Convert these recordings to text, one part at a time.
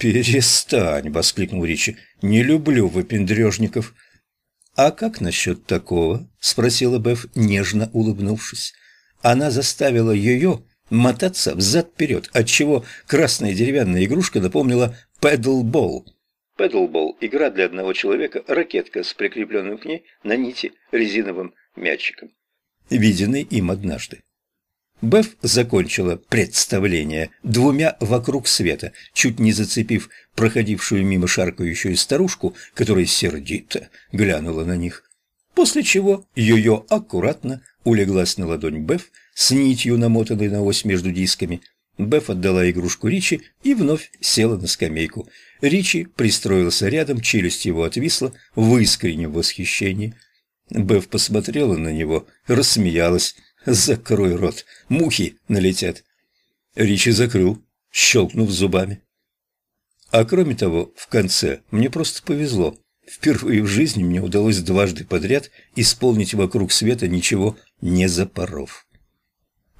«Перестань!» — воскликнул Ричи. «Не люблю выпендрежников». «А как насчет такого?» — спросила Беф, нежно улыбнувшись. Она заставила ее мотаться взад-вперед, отчего красная деревянная игрушка напомнила пэдлбол. Пэдлбол – игра для одного человека, ракетка с прикрепленным к ней на нити резиновым мячиком, виденный им однажды. Беф закончила представление двумя вокруг света, чуть не зацепив проходившую мимо шаркающую старушку, которая сердито глянула на них. После чего ее аккуратно улеглась на ладонь Беф с нитью, намотанной на ось между дисками. Беф отдала игрушку Ричи и вновь села на скамейку. Ричи пристроился рядом, челюсть его отвисла в искреннем восхищении. Беф посмотрела на него, рассмеялась. «Закрой рот, мухи налетят». Ричи закрыл, щелкнув зубами. А кроме того, в конце мне просто повезло. Впервые в жизни мне удалось дважды подряд исполнить вокруг света ничего не запоров.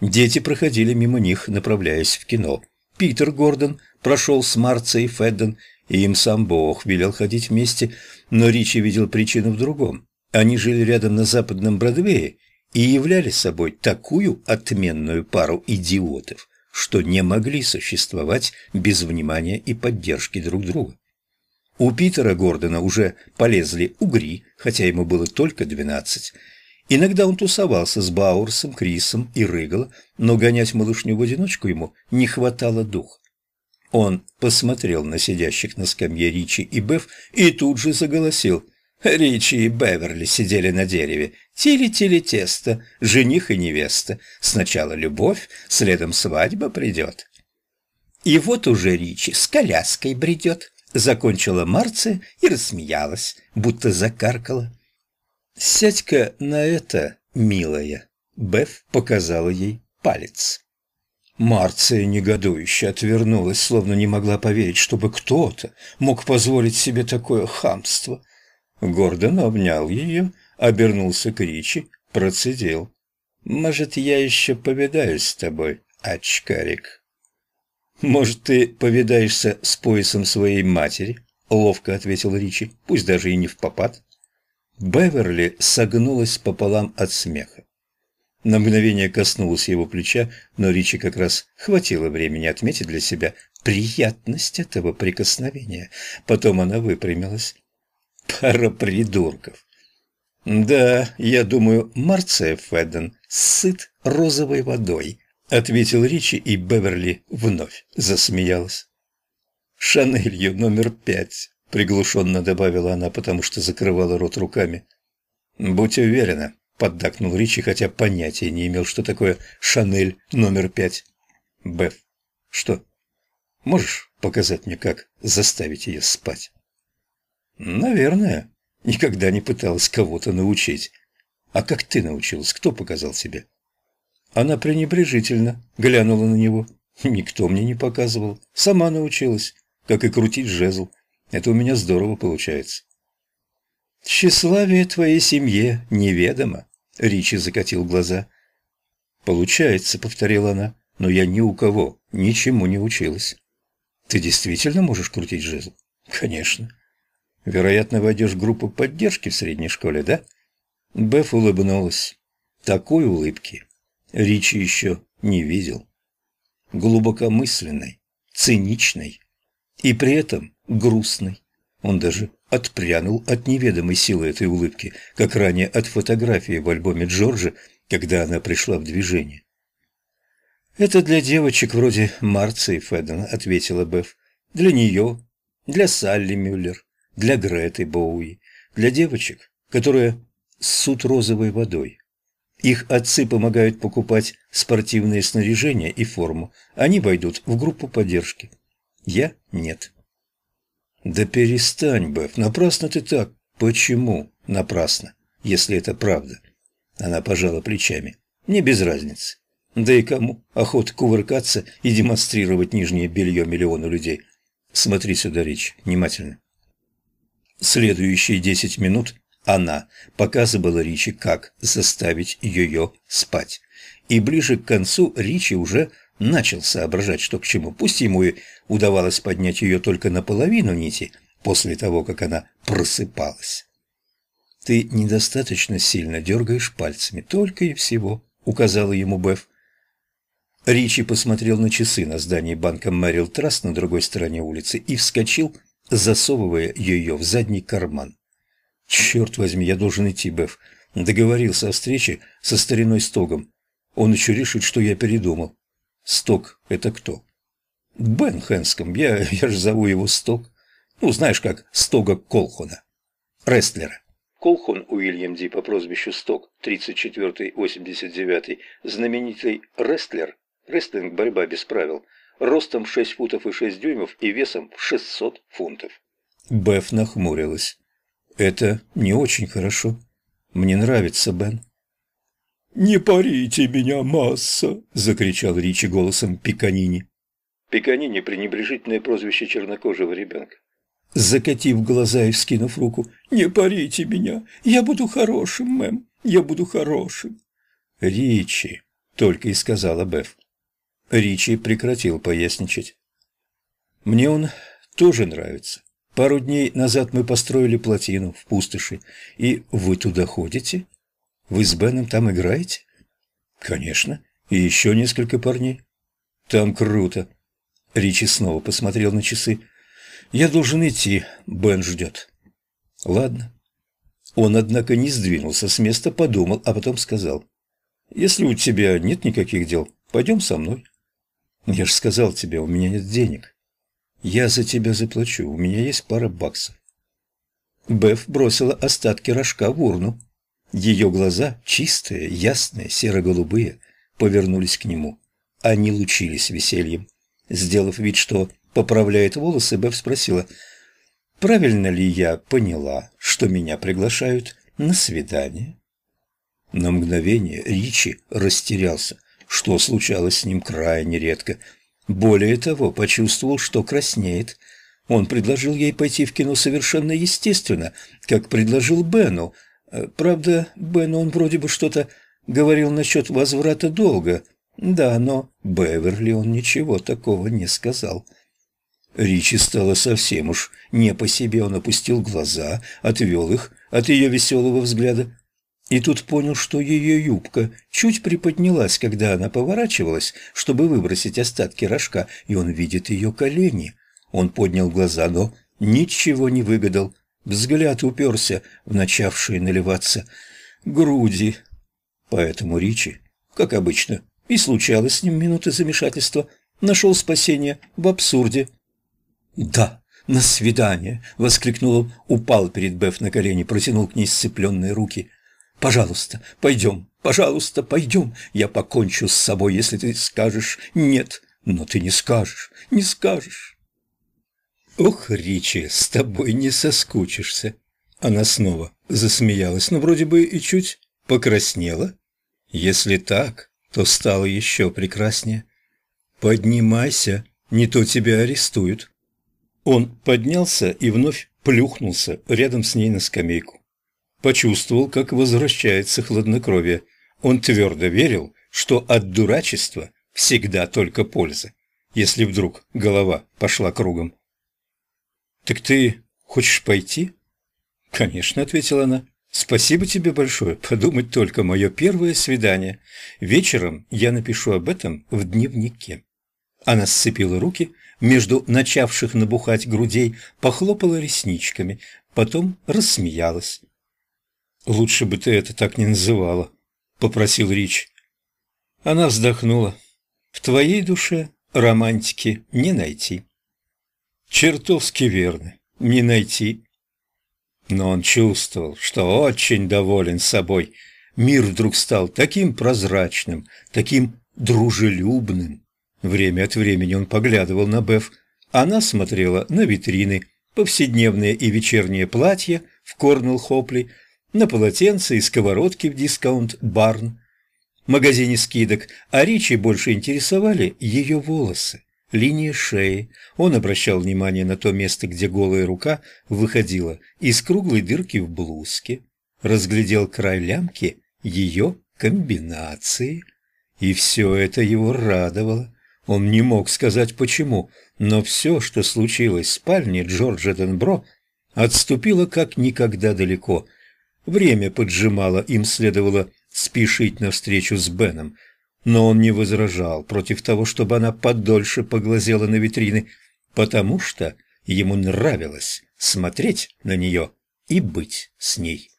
Дети проходили мимо них, направляясь в кино. Питер Гордон прошел с Марцией Федден, и им сам Бог велел ходить вместе, но Ричи видел причину в другом. Они жили рядом на западном Бродвее и являли собой такую отменную пару идиотов, что не могли существовать без внимания и поддержки друг друга. У Питера Гордона уже полезли угри, хотя ему было только двенадцать. Иногда он тусовался с Баурсом, Крисом и Рыгало, но гонять малышню в одиночку ему не хватало духа. Он посмотрел на сидящих на скамье Ричи и Беф и тут же заголосил. Ричи и Беверли сидели на дереве. Тили-тили тесто, жених и невеста. Сначала любовь, следом свадьба придет. И вот уже Ричи с коляской бредет. Закончила Марция и рассмеялась, будто закаркала. «Сядь-ка на это, милая!» Беф показала ей палец. Марция негодующе отвернулась, словно не могла поверить, чтобы кто-то мог позволить себе такое хамство. Гордон обнял ее, обернулся к Ричи, процедил. «Может, я еще повидаюсь с тобой, очкарик?» «Может, ты повидаешься с поясом своей матери?» — ловко ответил Ричи, пусть даже и не в попад. Беверли согнулась пополам от смеха. На мгновение коснулась его плеча, но Ричи как раз хватило времени отметить для себя приятность этого прикосновения. Потом она выпрямилась. Пара придурков. «Да, я думаю, Марция Федден сыт розовой водой», ответил Ричи, и Беверли вновь засмеялась. «Шанелью номер пять», — приглушенно добавила она, потому что закрывала рот руками. «Будь уверена», — поддакнул Ричи, хотя понятия не имел, что такое «Шанель номер пять». «Беф, что? Можешь показать мне, как заставить ее спать?» «Наверное. Никогда не пыталась кого-то научить. А как ты научилась? Кто показал тебе?» Она пренебрежительно глянула на него. «Никто мне не показывал. Сама научилась, как и крутить жезл. Это у меня здорово получается». «Тщеславие твоей семье неведомо», — Ричи закатил глаза. «Получается», — повторила она, — «но я ни у кого ничему не училась». «Ты действительно можешь крутить жезл?» «Конечно». «Вероятно, войдешь в группу поддержки в средней школе, да?» Беф улыбнулась. Такой улыбки Ричи еще не видел. Глубокомысленной, циничной и при этом грустной. Он даже отпрянул от неведомой силы этой улыбки, как ранее от фотографии в альбоме Джорджа, когда она пришла в движение. «Это для девочек вроде Марции Феддена», — ответила Беф. «Для нее, для Салли Мюллер, для Греты Боуи, для девочек, которые ссут розовой водой, их отцы помогают покупать спортивное снаряжение и форму. Они войдут в группу поддержки. Я – нет. Да перестань, Беф, напрасно ты так. Почему напрасно, если это правда? Она пожала плечами. Мне без разницы. Да и кому охота кувыркаться и демонстрировать нижнее белье миллиону людей? Смотри сюда, Рич, внимательно. Следующие десять минут она показывала Ричи, как заставить ее спать. И ближе к концу Ричи уже начал соображать, что к чему. Пусть ему и удавалось поднять ее только наполовину нити после того, как она просыпалась. «Ты недостаточно сильно дергаешь пальцами, только и всего», — указала ему Беф. Ричи посмотрел на часы на здании банка Мэрил Траст на другой стороне улицы и вскочил, засовывая ее в задний карман. «Черт возьми, я должен идти, Беф. Договорился о встрече со стариной Стогом. Он еще решит, что я передумал. Сток — это кто? Бен Хэнском. Я, я же зову его Сток. Ну, знаешь, как Стога Колхона. Рестлера. Колхон Уильям Ди по прозвищу Сток, 34-89, знаменитый рестлер, рестлинг борьба без правил, ростом 6 футов и 6 дюймов и весом 600 фунтов. Беф нахмурилась. Это не очень хорошо. Мне нравится Бен. «Не парите меня, масса!» – закричал Ричи голосом Пиканини. Пиканини – пренебрежительное прозвище чернокожего ребенка. Закатив глаза и вскинув руку. «Не парите меня! Я буду хорошим, мэм! Я буду хорошим!» «Ричи!» – только и сказала Беф. Ричи прекратил поясничать. «Мне он тоже нравится. Пару дней назад мы построили плотину в пустоши, и вы туда ходите?» Вы с Беном там играете? Конечно. И еще несколько парней. Там круто. Ричи снова посмотрел на часы. Я должен идти. Бен ждет. Ладно. Он, однако, не сдвинулся с места, подумал, а потом сказал. Если у тебя нет никаких дел, пойдем со мной. Я же сказал тебе, у меня нет денег. Я за тебя заплачу, у меня есть пара баксов. Беф бросила остатки рожка в урну. Ее глаза, чистые, ясные, серо-голубые, повернулись к нему. Они лучились весельем. Сделав вид, что поправляет волосы, Беф спросила, «Правильно ли я поняла, что меня приглашают на свидание?» На мгновение Ричи растерялся, что случалось с ним крайне редко. Более того, почувствовал, что краснеет. Он предложил ей пойти в кино совершенно естественно, как предложил Бену, Э, правда, Бен, он вроде бы что-то говорил насчет возврата долга. Да, но Беверли он ничего такого не сказал. Ричи стало совсем уж не по себе, он опустил глаза, отвел их от ее веселого взгляда. И тут понял, что ее юбка чуть приподнялась, когда она поворачивалась, чтобы выбросить остатки рожка, и он видит ее колени. Он поднял глаза, но ничего не выгадал. Взгляд уперся в начавшие наливаться груди. Поэтому Ричи, как обычно, и случалось с ним минуты замешательства, нашел спасение в абсурде. «Да, на свидание!» — воскликнул он, упал перед Беф на колени, протянул к ней сцепленные руки. «Пожалуйста, пойдем, пожалуйста, пойдем. Я покончу с собой, если ты скажешь «нет». Но ты не скажешь, не скажешь». «Ох, Ричи, с тобой не соскучишься!» Она снова засмеялась, но вроде бы и чуть покраснела. «Если так, то стало еще прекраснее. Поднимайся, не то тебя арестуют». Он поднялся и вновь плюхнулся рядом с ней на скамейку. Почувствовал, как возвращается хладнокровие. Он твердо верил, что от дурачества всегда только польза, если вдруг голова пошла кругом. «Так ты хочешь пойти?» «Конечно», — ответила она. «Спасибо тебе большое. Подумать только, мое первое свидание. Вечером я напишу об этом в дневнике». Она сцепила руки, между начавших набухать грудей, похлопала ресничками, потом рассмеялась. «Лучше бы ты это так не называла», — попросил Рич. Она вздохнула. «В твоей душе романтики не найти». Чертовски верно. Не найти. Но он чувствовал, что очень доволен собой. Мир вдруг стал таким прозрачным, таким дружелюбным. Время от времени он поглядывал на Беф. Она смотрела на витрины, повседневные и вечерние платья в Корнелл-Хопли, на полотенца и сковородки в дискаунт-барн, магазине скидок, а Ричи больше интересовали ее волосы линия шеи. Он обращал внимание на то место, где голая рука выходила из круглой дырки в блузке, разглядел край лямки ее комбинации. И все это его радовало. Он не мог сказать почему, но все, что случилось в спальне Джорджа Денбро, отступило как никогда далеко. Время поджимало, им следовало спешить навстречу с Беном, но он не возражал против того, чтобы она подольше поглазела на витрины, потому что ему нравилось смотреть на нее и быть с ней.